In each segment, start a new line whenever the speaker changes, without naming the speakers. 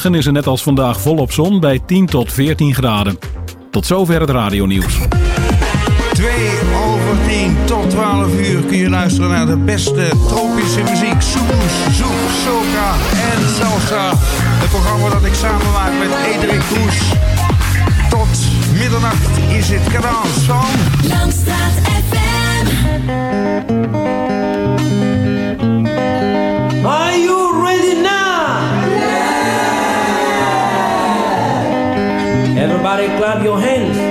Morgen is er net als vandaag volop zon bij 10 tot 14 graden. Tot zover het radionieuws.
2 over 10 tot 12 uur kun je luisteren naar de beste tropische muziek. Soes, zoek, soca en salsa. Het programma dat ik samen maak met Edric Koes. Tot middernacht is het kanaal van...
Langstraat FM.
Are you ready now? Everybody clap your hands.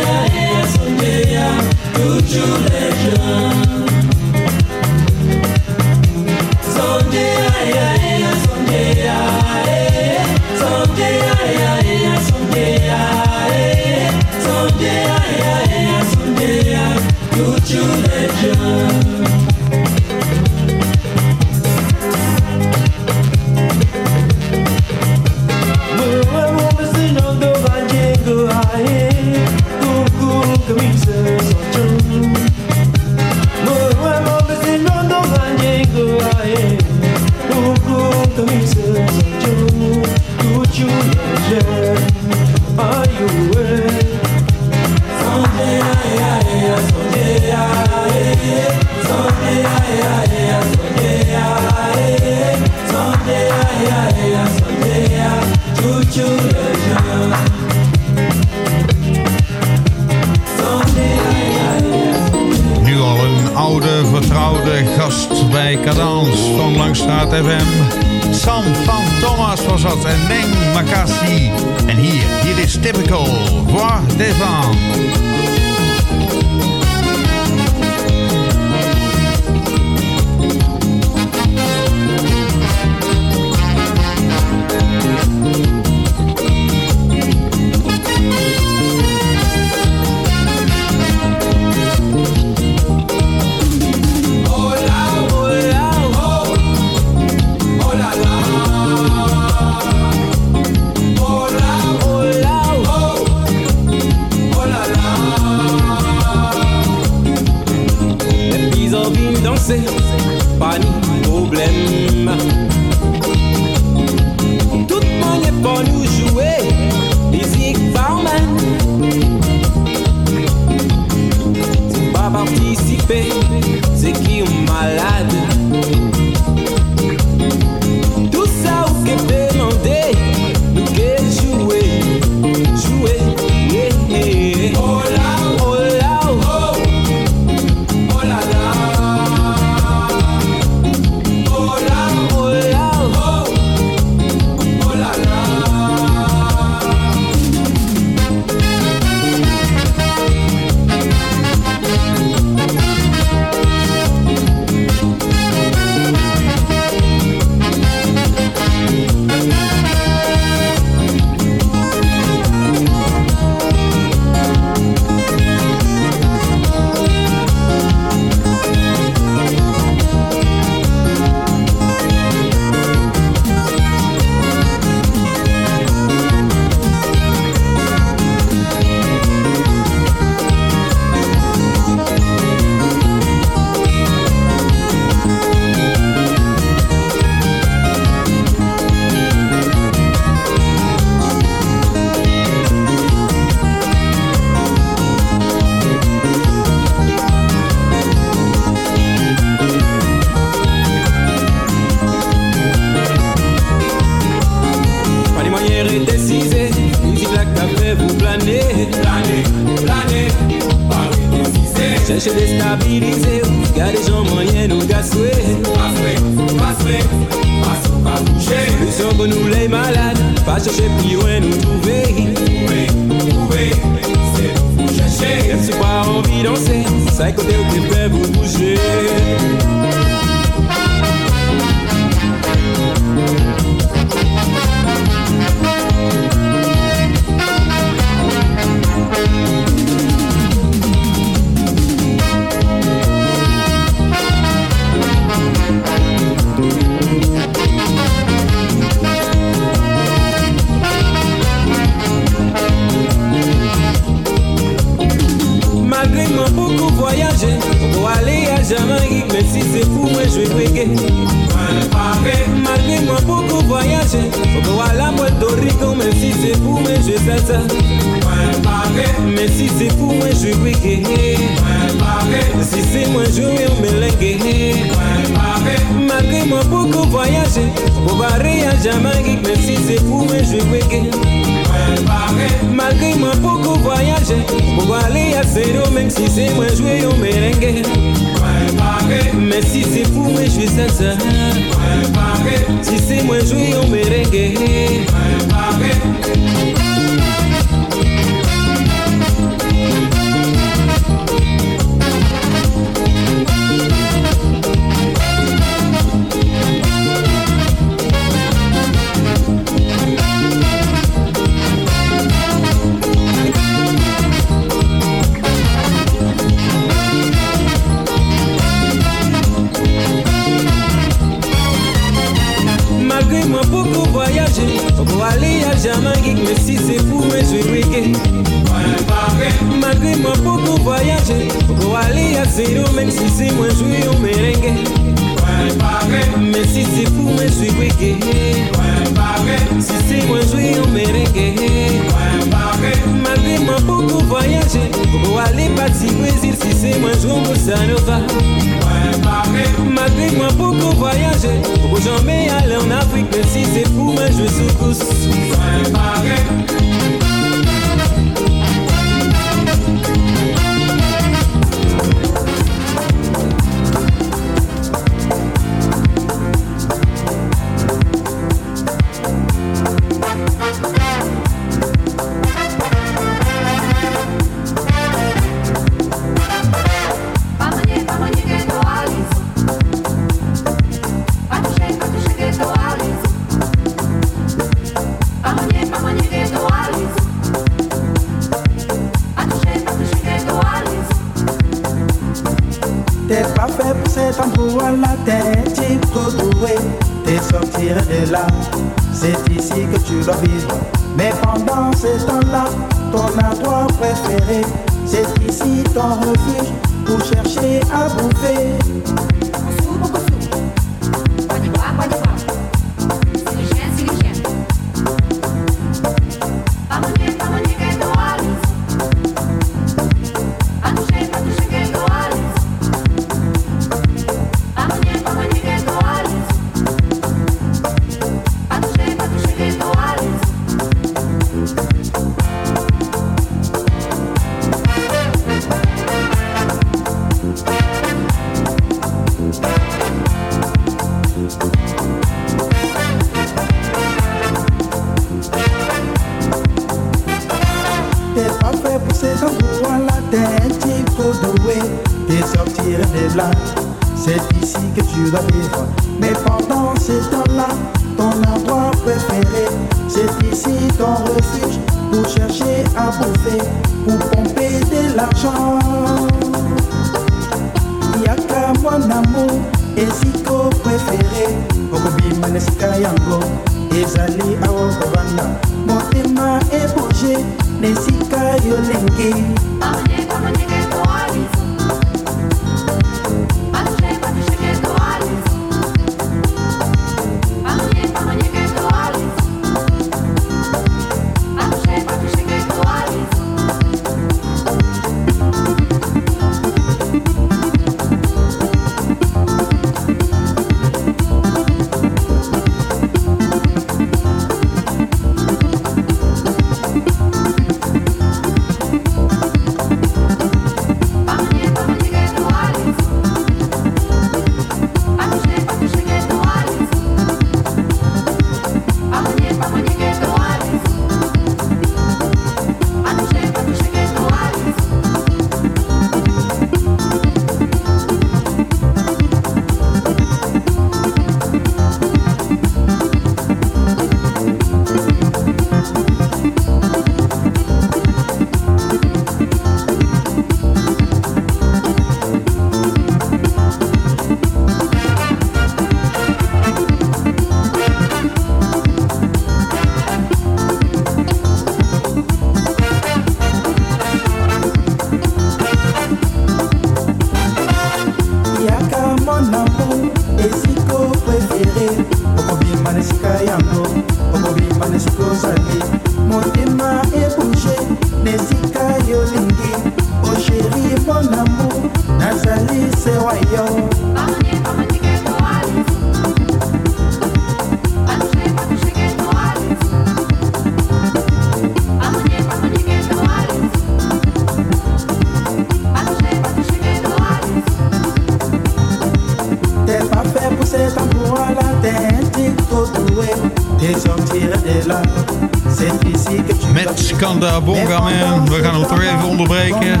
Amanda Bongaman. We gaan hem toch even onderbreken.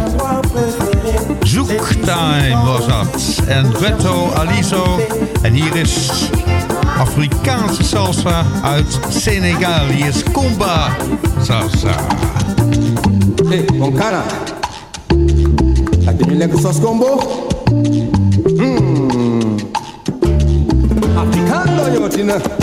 Zoektime was dat. En Beto Aliso. En hier is Afrikaanse salsa uit Senegal. Hier is Comba Salsa.
Hey, Bonkara. Heb je een lekker combo? Mmm. Afrikaan, joh,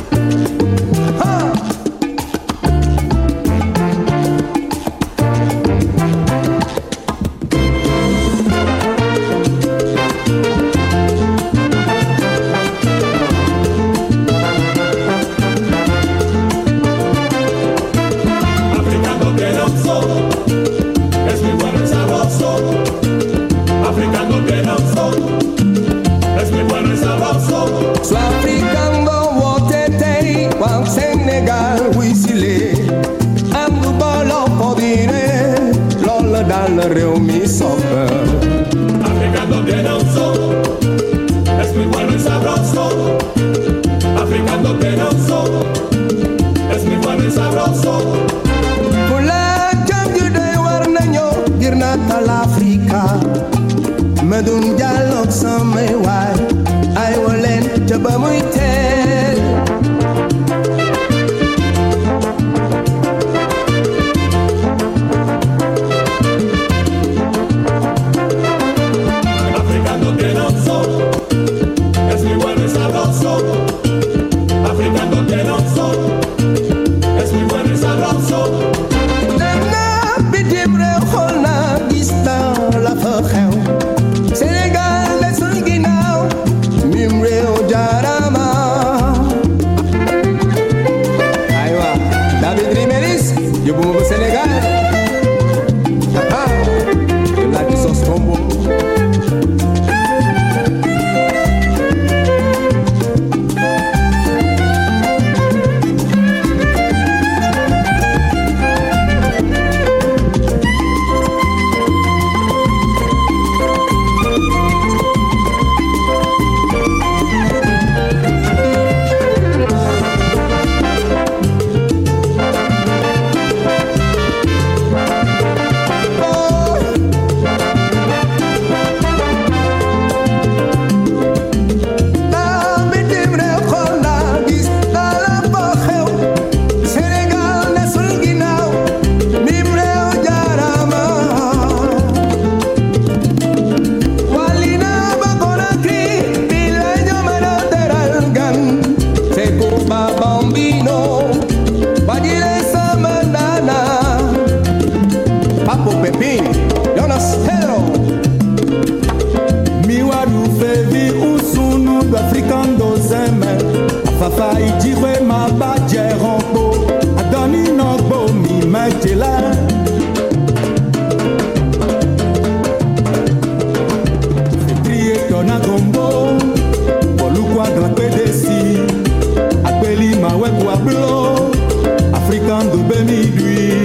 quand de
béni lui.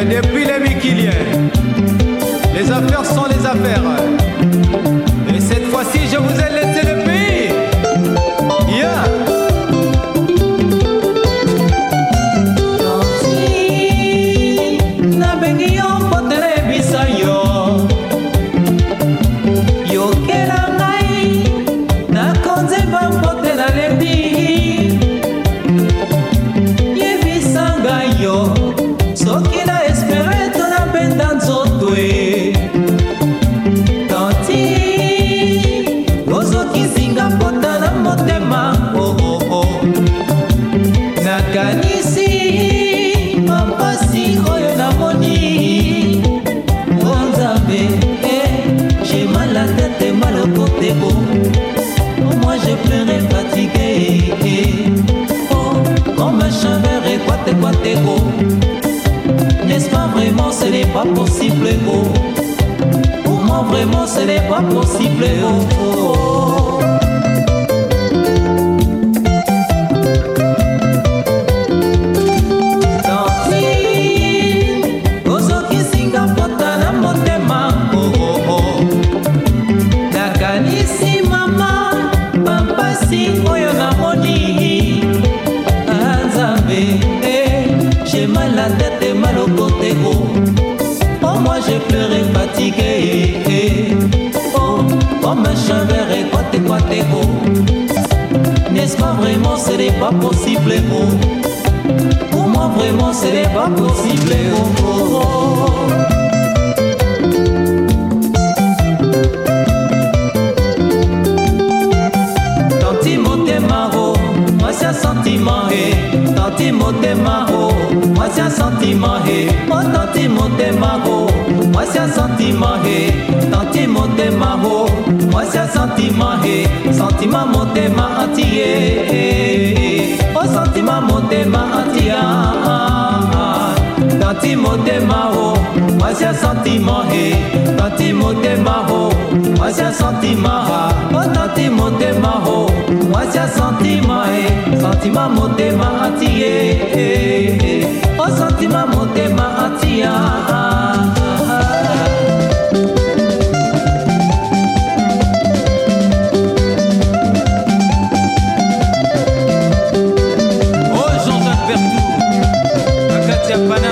Et depuis les Miquiliens. Les affaires sont les affaires. Et cette fois-ci, je vous ai laissé. possible. Oh. Pour moi, vraiment, ce n'est pas possible, oh. n'est-ce pas vraiment ce n'est pas possible. Pour moi vraiment ce n'est pas possible oh, oh, sentiment, eh. ototi motema o mwasi ya santima he ototi motema o mwasi ya santima he tanti motema o mwasi ya santima he santima motema antie o santima motema antia tanti motema o mwasi ya santima he tanti motema o mwasi ya santima ha o tanti motema motema o mwasi ya santima e santima motema atie o santima motema atia Oh Jean-Jacques Bertou,
Akatia Pana.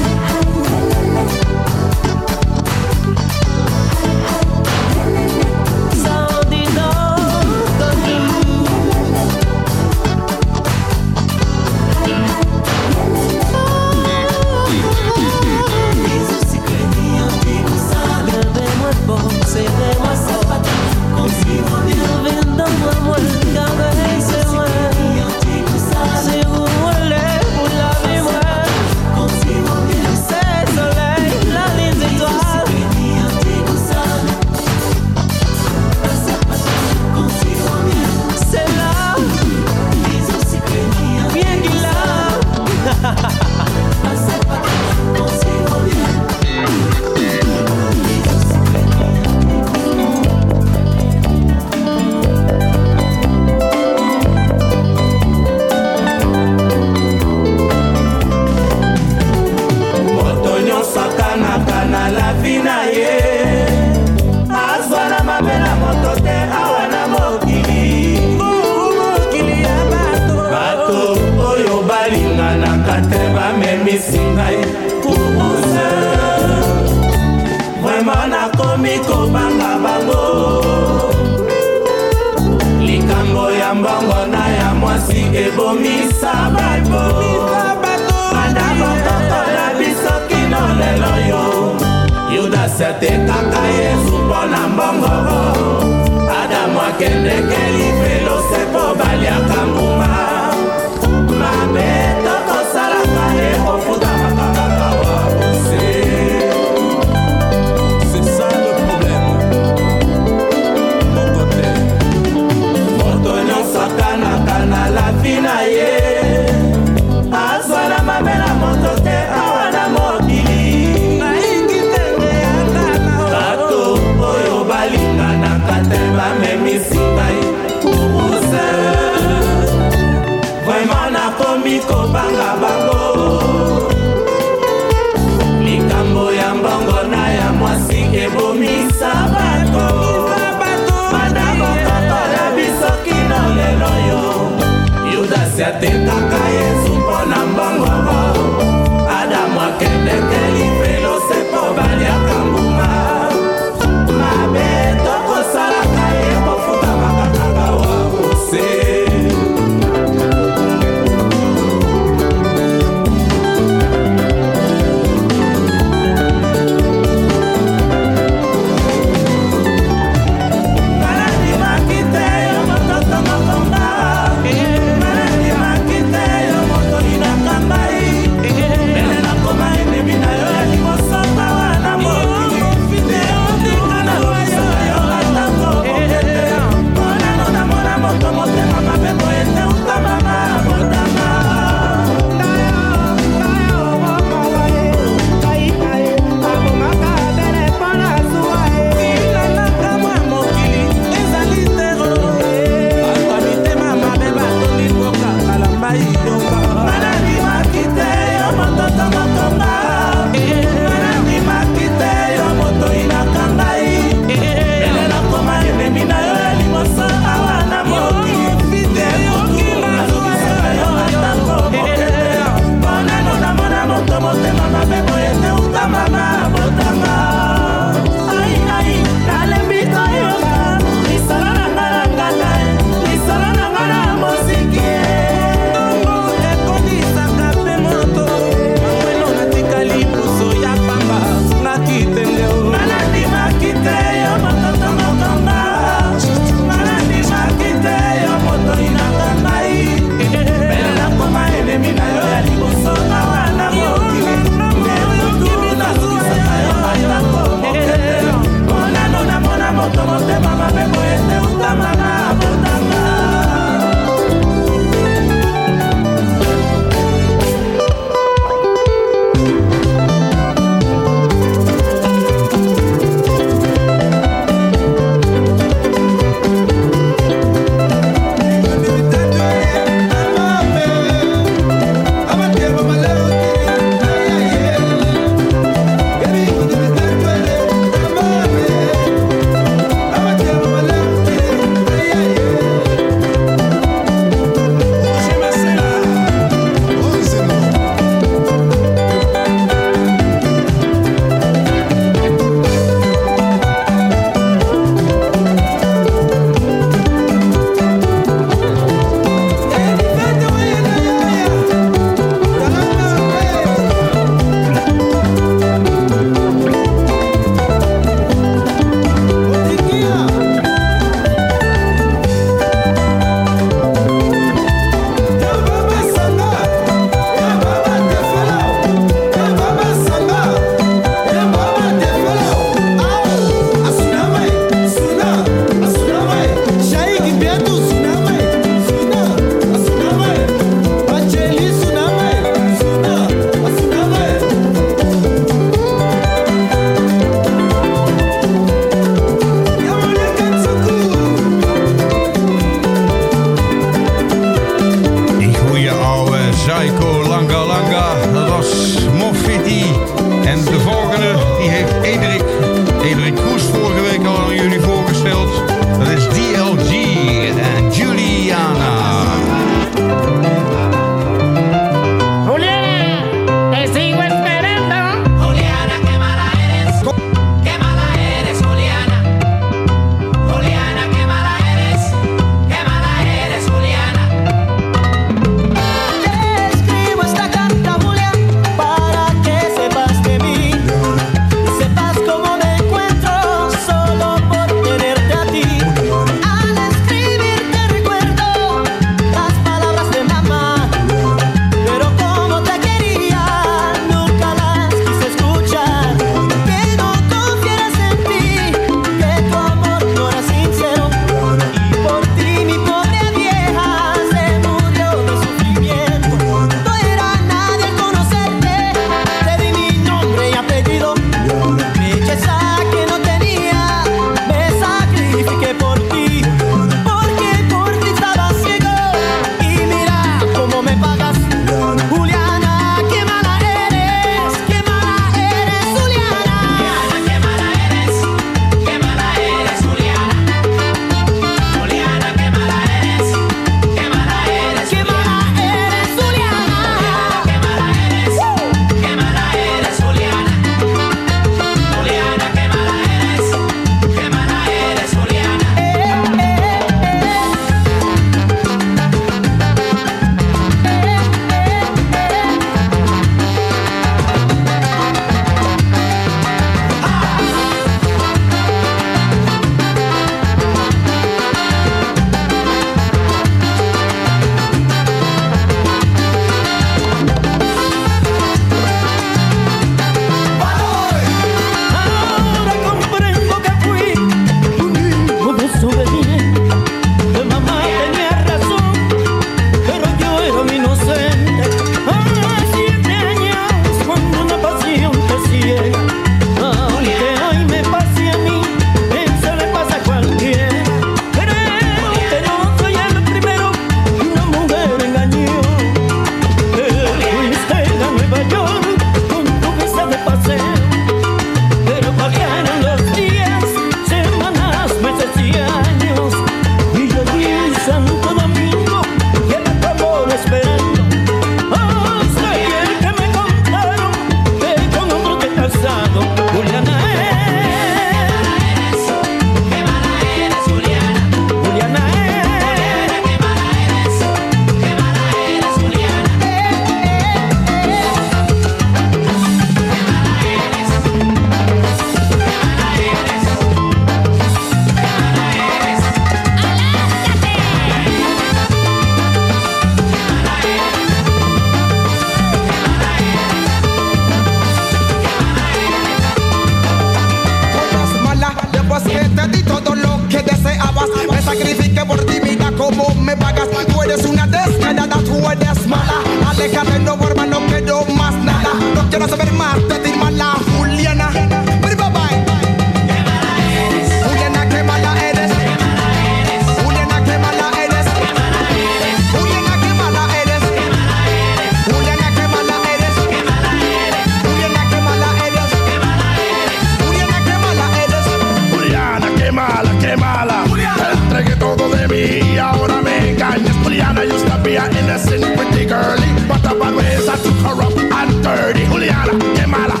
pretty girly, but the
bad ways I took her up and
dirty. Juliana, Gemala,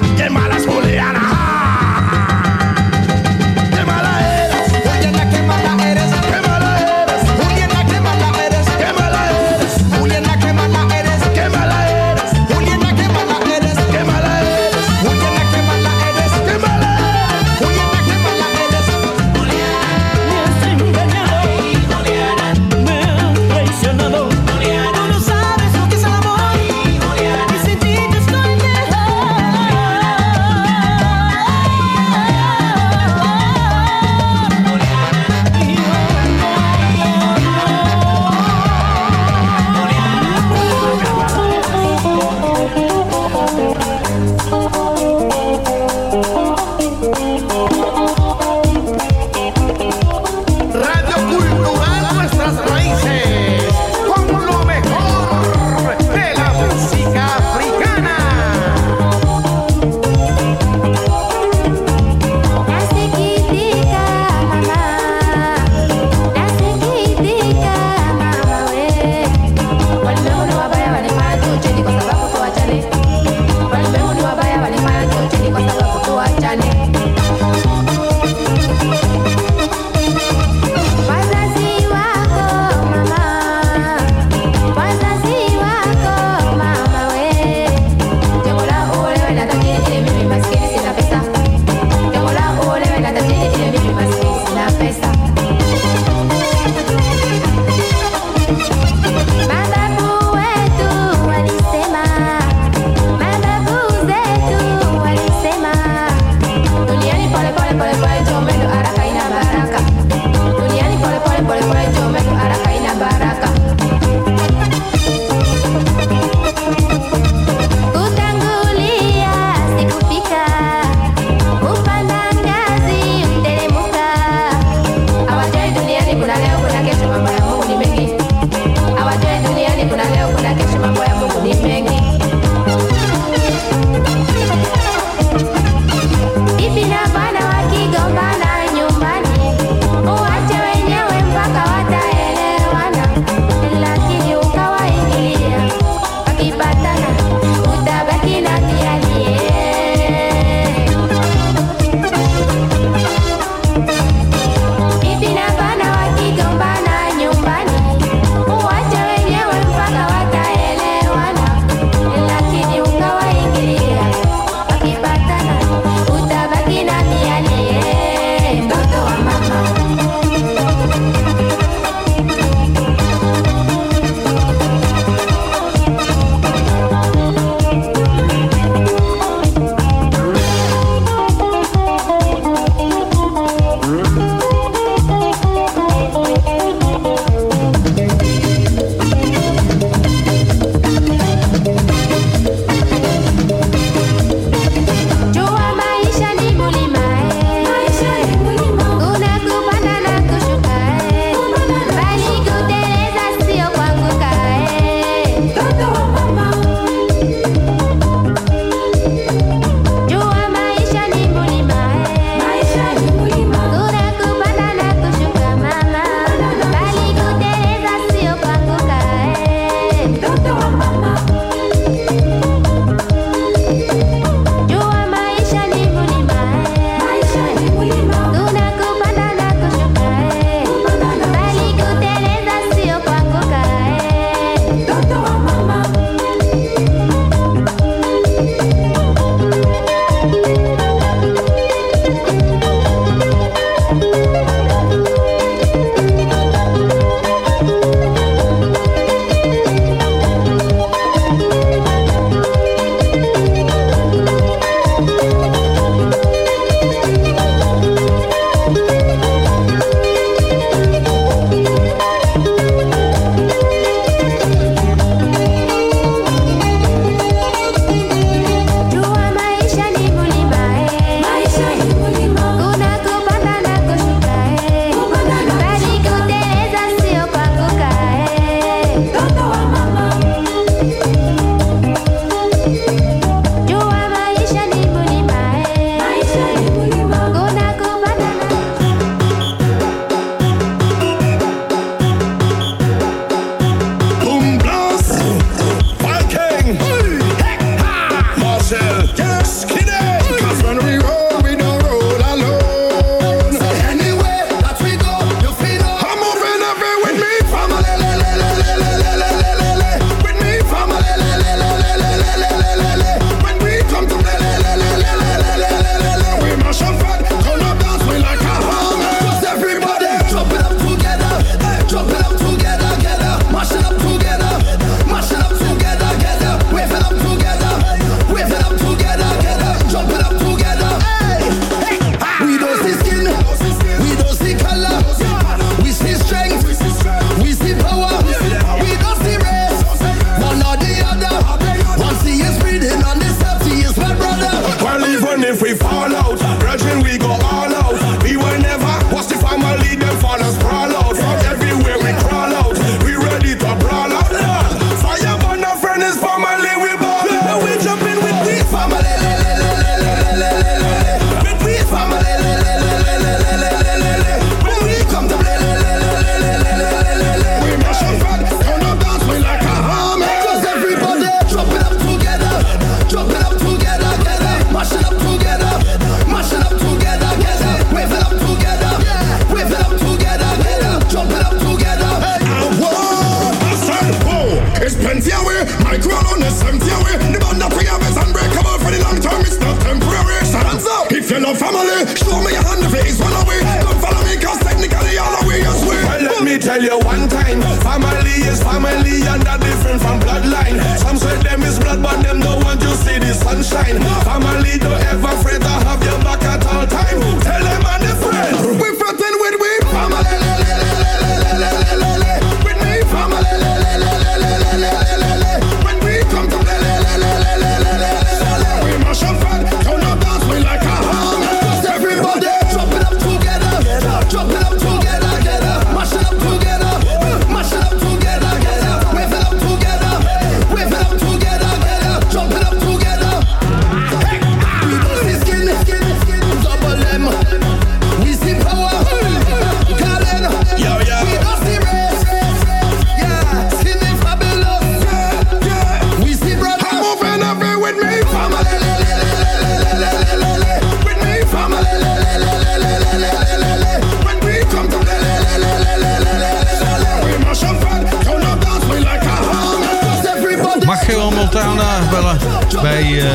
bij uh,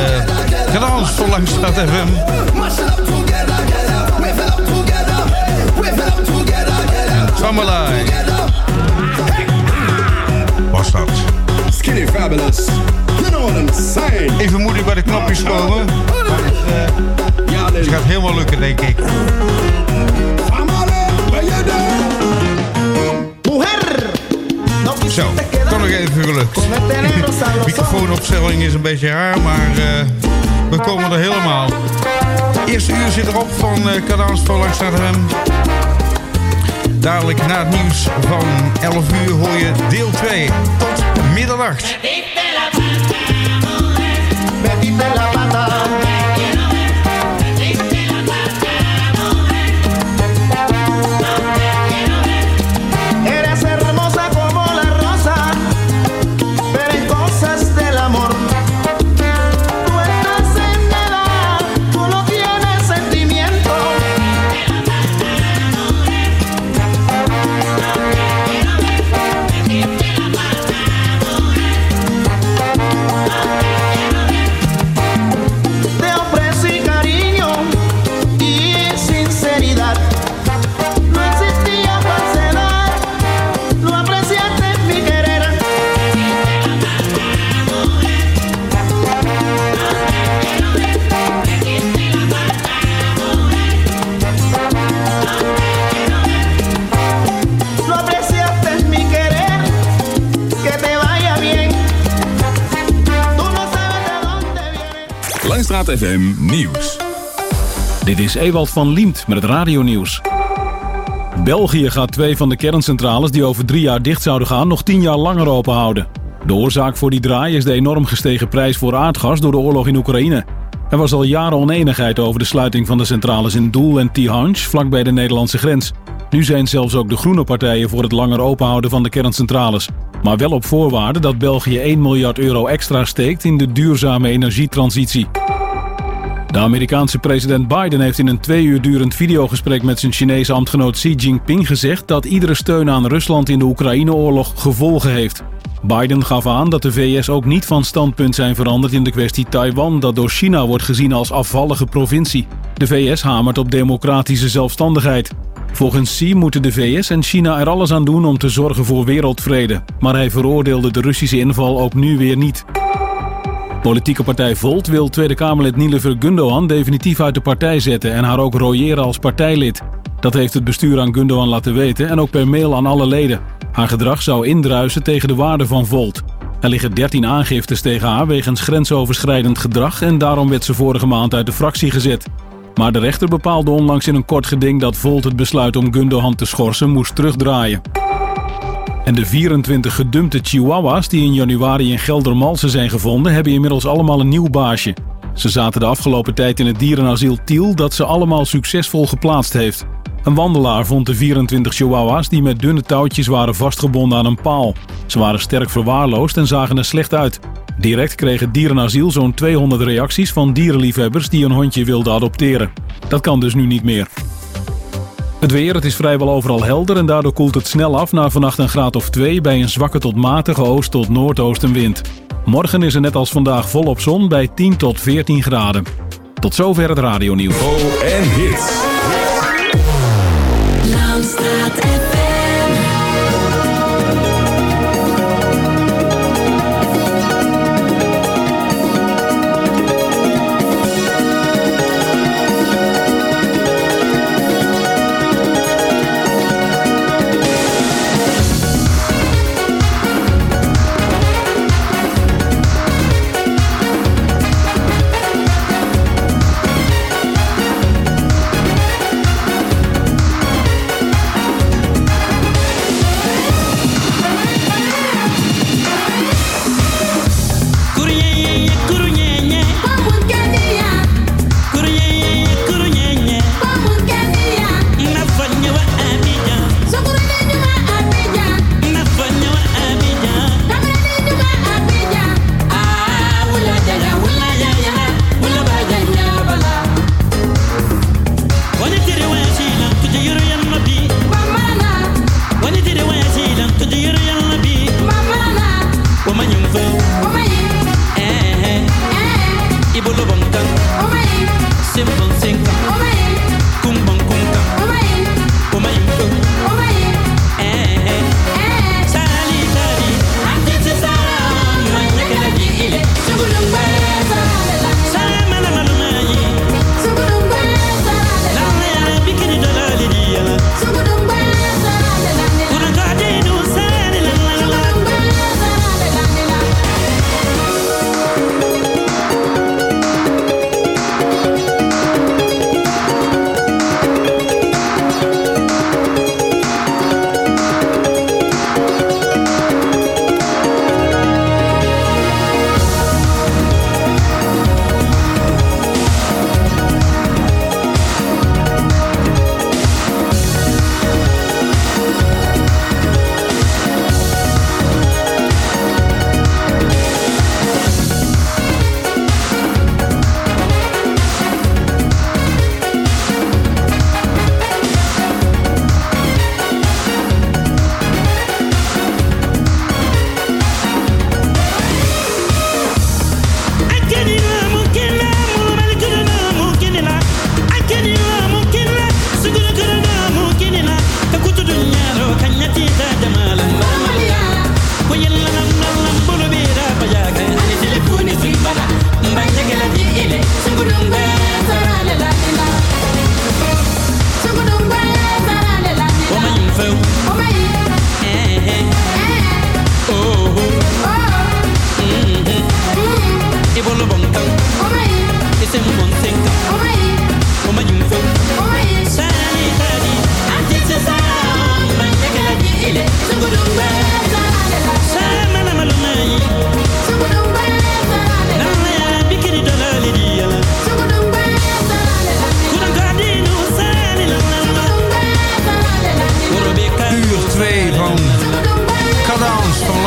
Kanaals voor Langstraat FM.
Together,
Family. Was dat.
Skinny fabulous. You know what I'm saying?
Even moeilijk bij de knopjes komen. Maar het, eh,
Ja,
het gaat helemaal lukken, denk ik. Zo, toch nog even gelukt. Microfoonopstelling is een beetje raar, maar eh, we komen er helemaal. Eerste uur zit erop van uh, Kanaals voor. Dadelijk na het nieuws van 11 uur hoor je deel 2 tot middernacht.
Langstraat FM Nieuws. Dit is Ewald van Liemt met het radionieuws. België gaat twee van de kerncentrales die over drie jaar dicht zouden gaan nog tien jaar langer open houden. De oorzaak voor die draai is de enorm gestegen prijs voor aardgas door de oorlog in Oekraïne. Er was al jaren oneenigheid over de sluiting van de centrales in Doel en Tihange, vlakbij de Nederlandse grens. Nu zijn zelfs ook de groene partijen voor het langer openhouden van de kerncentrales. Maar wel op voorwaarde dat België 1 miljard euro extra steekt in de duurzame energietransitie. De Amerikaanse president Biden heeft in een twee uur durend videogesprek met zijn Chinese ambtgenoot Xi Jinping gezegd dat iedere steun aan Rusland in de Oekraïne-oorlog gevolgen heeft. Biden gaf aan dat de VS ook niet van standpunt zijn veranderd in de kwestie Taiwan, dat door China wordt gezien als afvallige provincie. De VS hamert op democratische zelfstandigheid. Volgens Xi moeten de VS en China er alles aan doen om te zorgen voor wereldvrede. Maar hij veroordeelde de Russische inval ook nu weer niet. Politieke partij Volt wil Tweede Kamerlid Nilever Gundogan definitief uit de partij zetten en haar ook royeren als partijlid. Dat heeft het bestuur aan Gundogan laten weten en ook per mail aan alle leden. Haar gedrag zou indruisen tegen de waarde van Volt. Er liggen 13 aangiftes tegen haar wegens grensoverschrijdend gedrag en daarom werd ze vorige maand uit de fractie gezet. Maar de rechter bepaalde onlangs in een kort geding dat Volt het besluit om Gundogan te schorsen moest terugdraaien. En de 24 gedumpte chihuahuas die in januari in Geldermalsen zijn gevonden... hebben inmiddels allemaal een nieuw baasje. Ze zaten de afgelopen tijd in het dierenasiel Tiel... dat ze allemaal succesvol geplaatst heeft. Een wandelaar vond de 24 chihuahuas die met dunne touwtjes waren vastgebonden aan een paal. Ze waren sterk verwaarloosd en zagen er slecht uit. Direct kreeg het dierenasiel zo'n 200 reacties van dierenliefhebbers... die een hondje wilden adopteren. Dat kan dus nu niet meer. Het weer, het is vrijwel overal helder en daardoor koelt het snel af naar vannacht een graad of 2 bij een zwakke tot matige oost- tot noordoostenwind. Morgen is er net als vandaag volop zon bij 10 tot 14 graden. Tot zover het radionieuws.
en hits.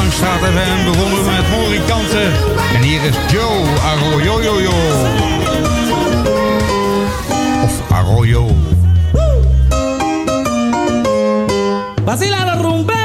Langstraat FM.
Begonnen we met Mori Kanten. En hier is Joe Arroyoyoyo. Of Arroyo.
Vacila los rumberos.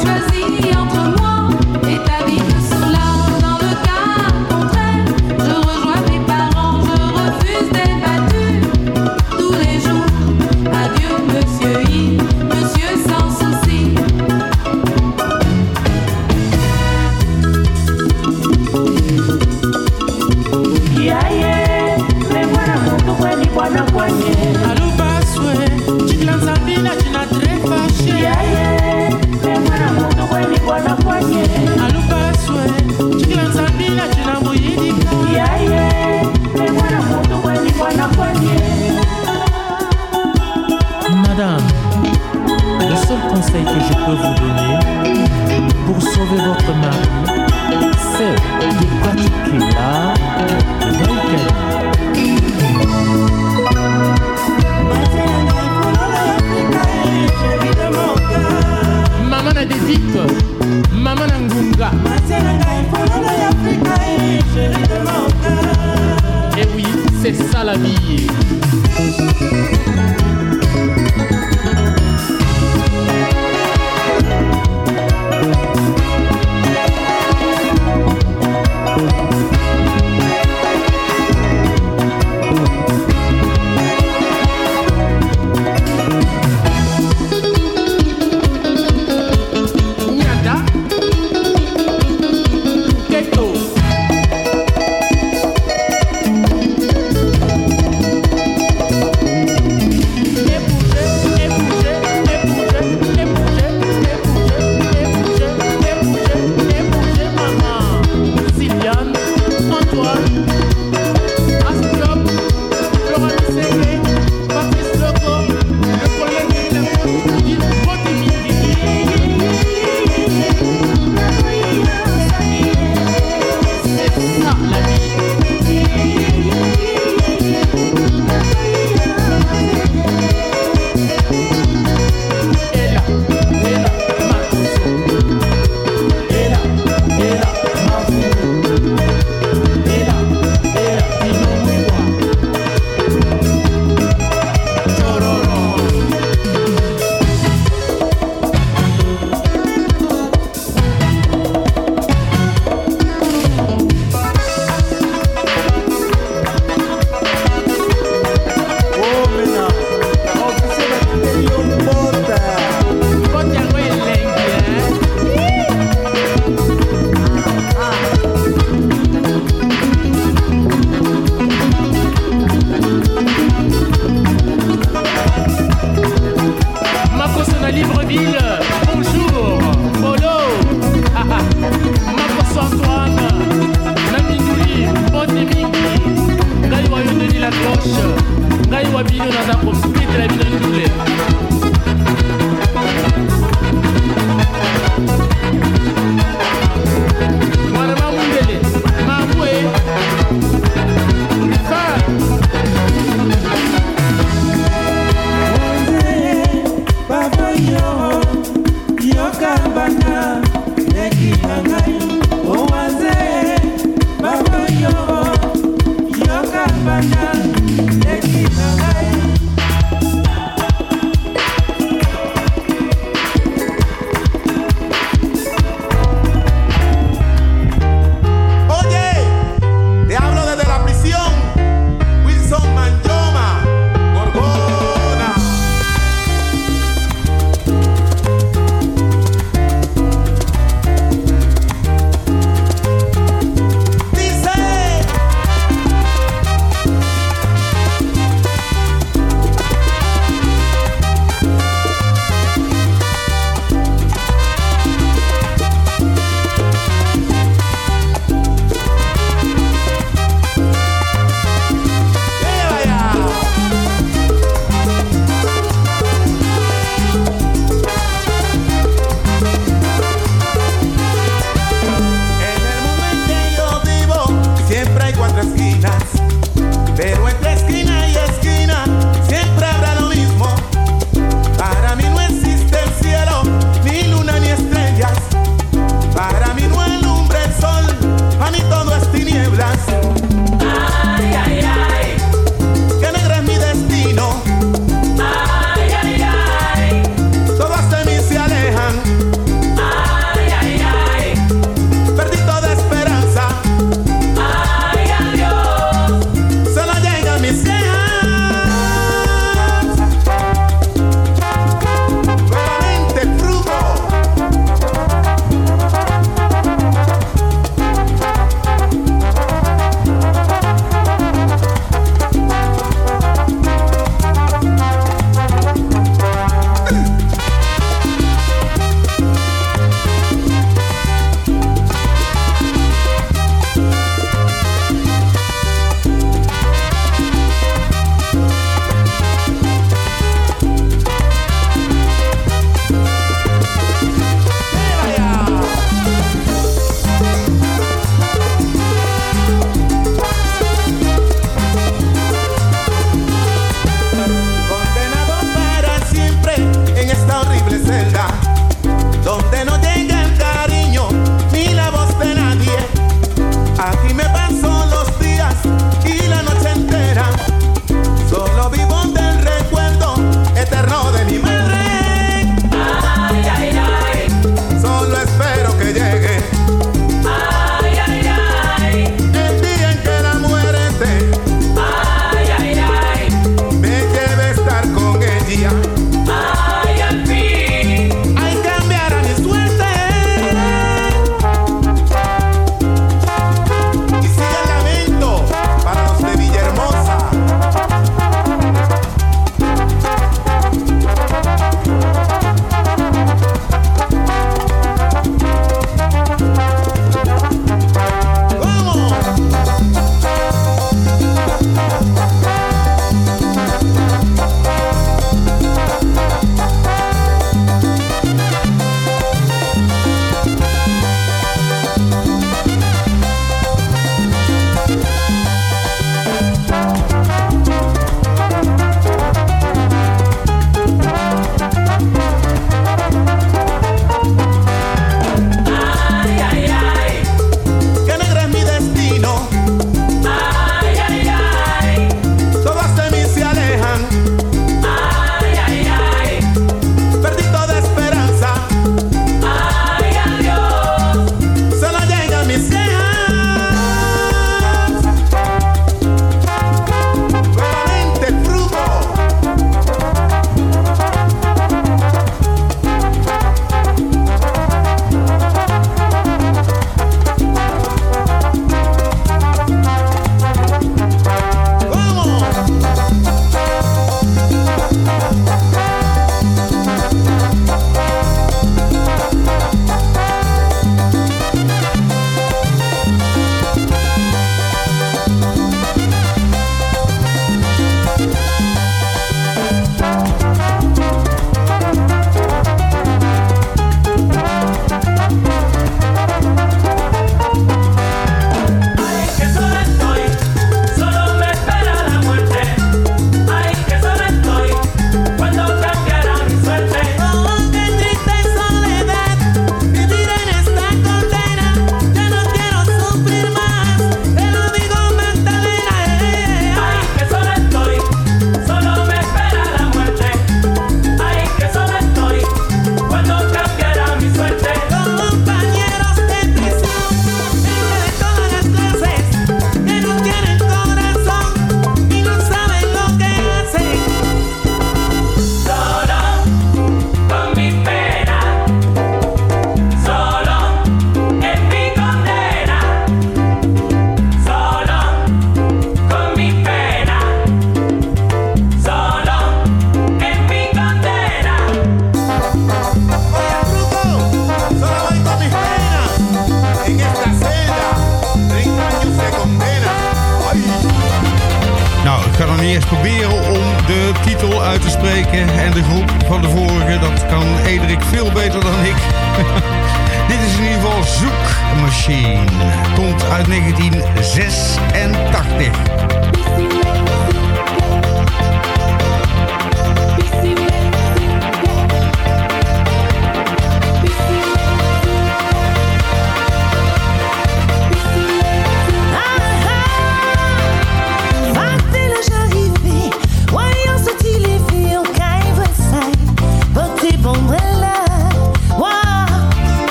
choisis entre moi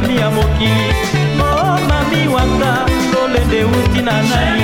mami
ya mokili o mami wanga tolende uti na ngai.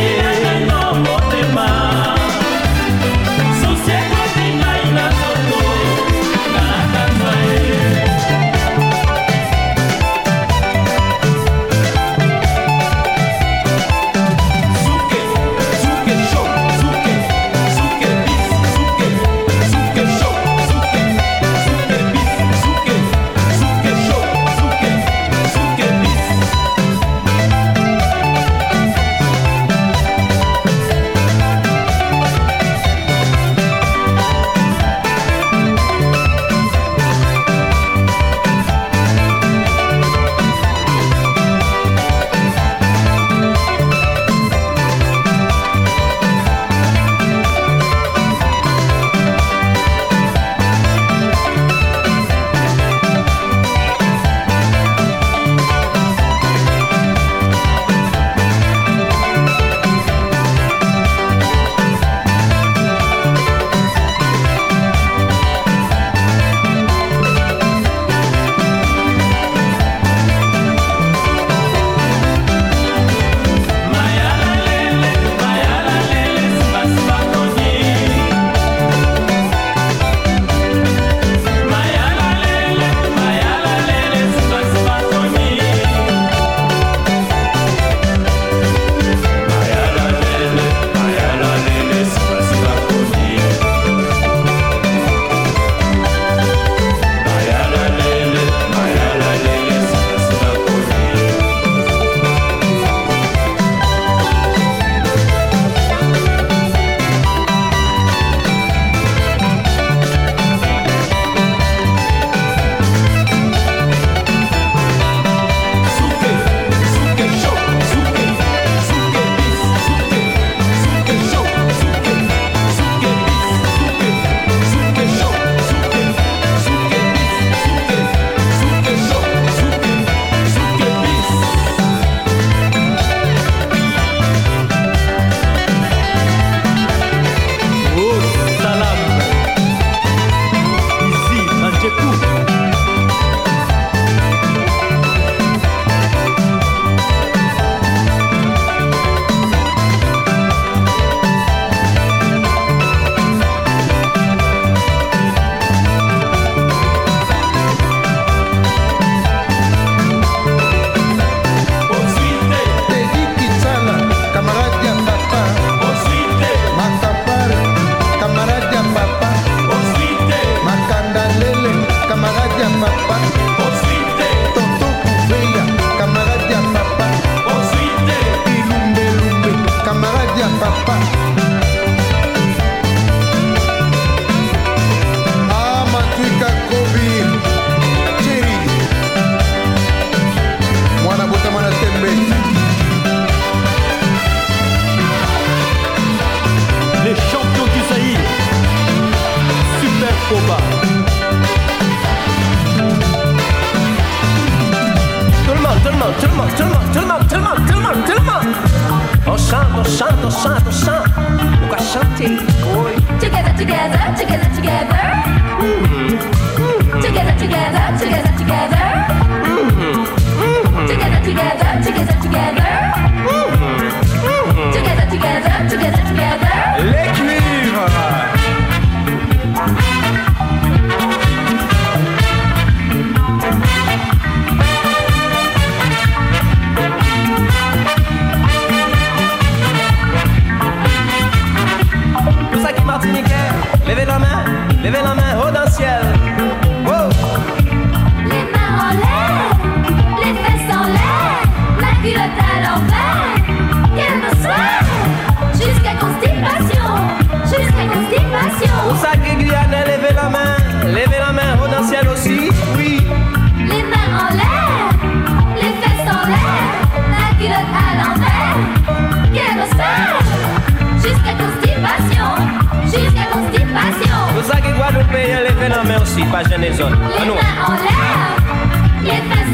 Together, together, together, together. Together, together, together, together. Together, together, together, together. Together, together, together, together. Let me Pou sa
ki gwa nou peye leve nan men osi pa jene zon Anou Le
men an lè, le fes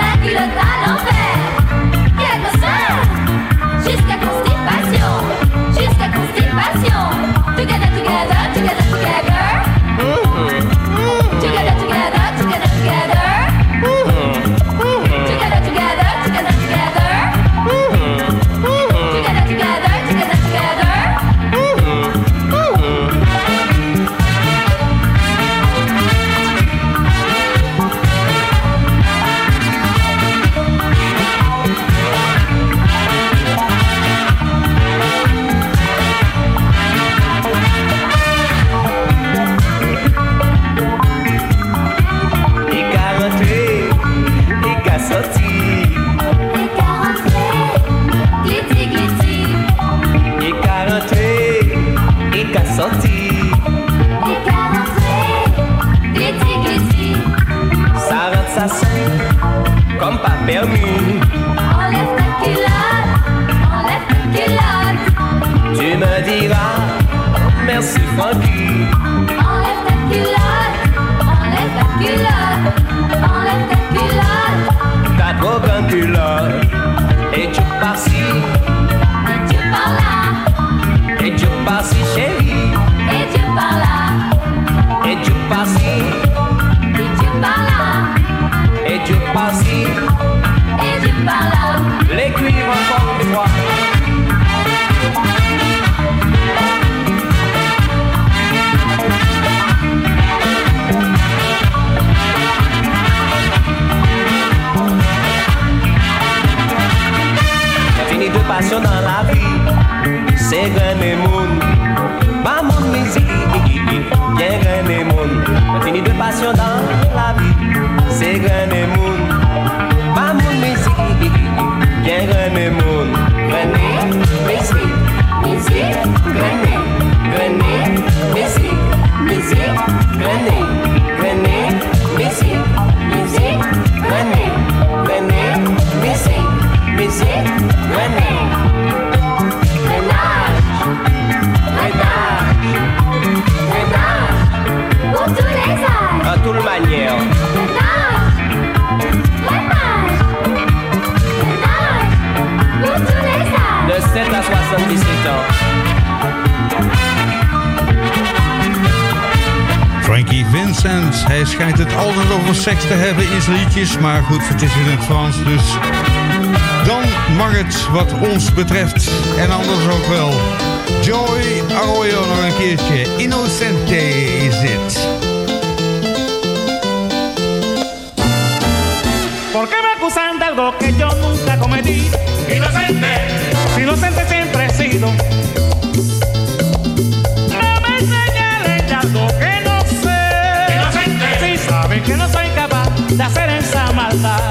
la culotte an l'enfer Quelque chose, jusqu'à constipation, jusqu'à constipation Together, together, together, together.
Permis.
Enlève ta culotte, enlève ta culotte.
Tu me diras, merci Francky. passion dans la vie, c'est gagner moun. Ma moun musique, bien gagner moun. Fini de passion dans la vie, c'est gagner moun. Ma moun musique, bien gagner moun. Gagner, musique, musique, gagner, gagner, musique, musique, gagner.
Frankie Vincent, hij schijnt het altijd over seks te hebben in zijn liedjes. Maar goed, het is in het Frans, dus dan mag het wat ons betreft. En anders ook wel. Joy Arroyo nog een keertje. Innocente is dit.
¿Por qué me acusan de algo que yo nunca cometí? Inocente, inocente siempre he sido. No me señalen de algo que no sé. Inocente, si saben que no soy capaz de hacer esa maldad.